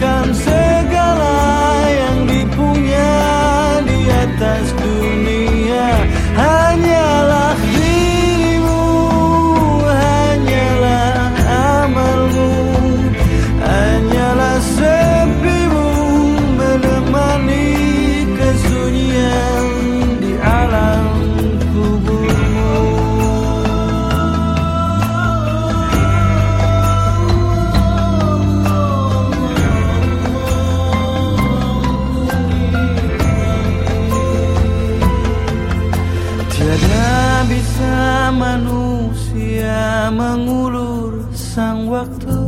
canción. walk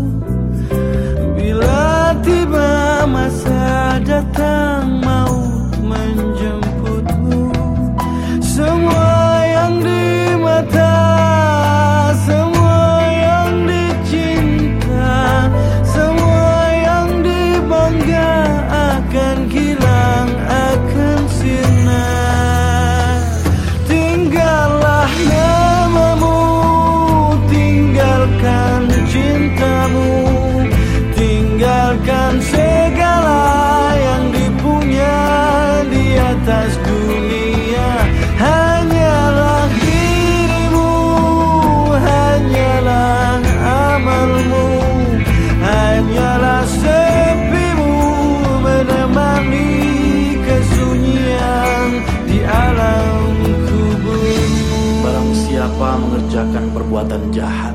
perbuatan jahat,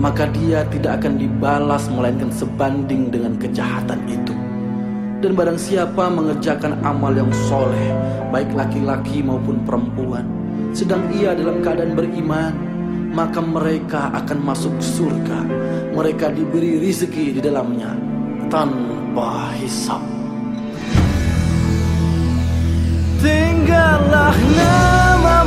maka dia tidak akan dibalas melainkan sebanding dengan kejahatan itu. Dan barang siapa mengerjakan amal yang soleh, baik laki-laki maupun perempuan, sedang ia dalam keadaan beriman, maka mereka akan masuk surga. Mereka diberi rizki di dalamnya tanpa hisap. Tinggallah nama